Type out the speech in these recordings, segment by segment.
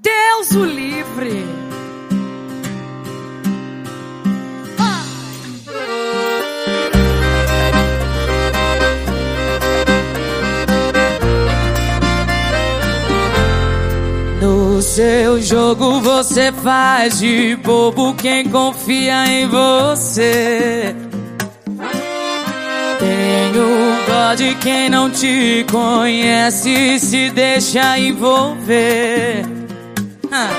Deus o livre. No seu jogo você faz de bobo quem confia em você. Tenho dó de quem não te conhece e se deixa envolver. Ah.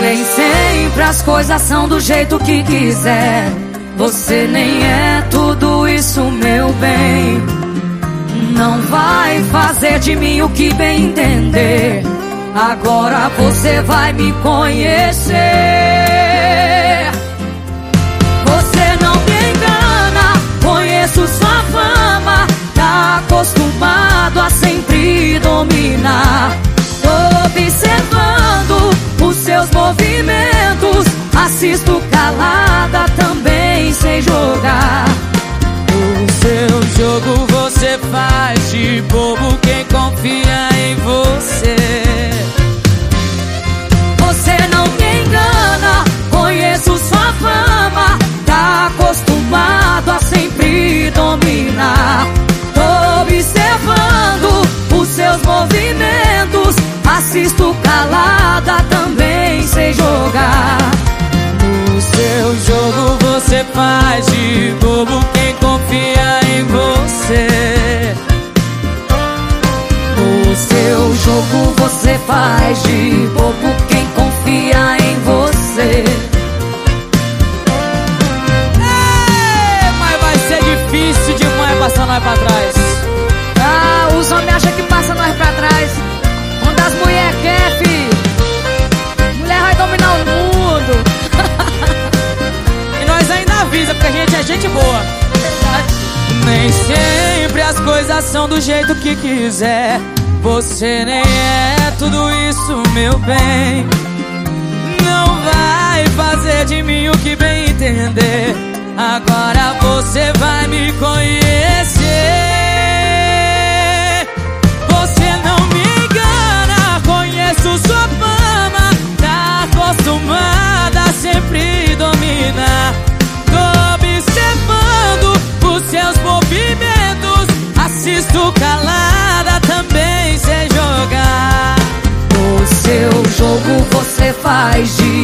Nem sempre as coisas são do jeito que quiser. Você nem é tudo isso, meu bem. Não vai fazer de mim o que bem entender. Agora você vai me conhecer. Você não me engana, conheço sua fama. Tá acostumado a sempre dominar. Seus movimentos. Assisto calada também sem jogar. O seu jogo você faz de bobo quem confia em você. Você faz de bobo quem confia em você. No seu jogo você faz de bobo quem confia em você. Ei, mas vai ser difícil demais passar nós pra trás. Ah, os homens acham que sempre as coisas são do jeito que quiser. Você nem é tudo isso, meu bem. Não vai fazer de mim o que bem entender. Agora você vai me conhecer. Movimentos. Assisto calada também sem jogar. O seu jogo você faz de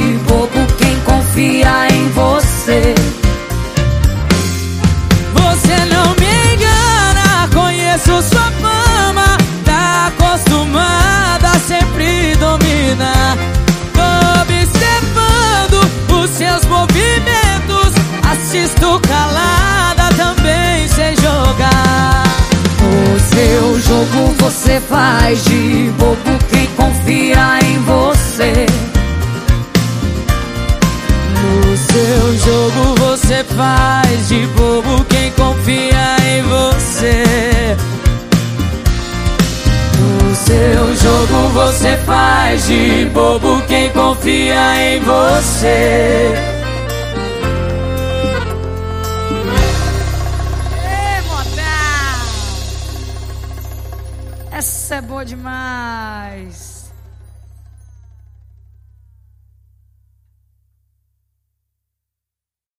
você faz de bobo quem confia em você. No seu jogo você faz de bobo quem confia em você. No seu jogo você faz de bobo quem confia em você. É boa demais.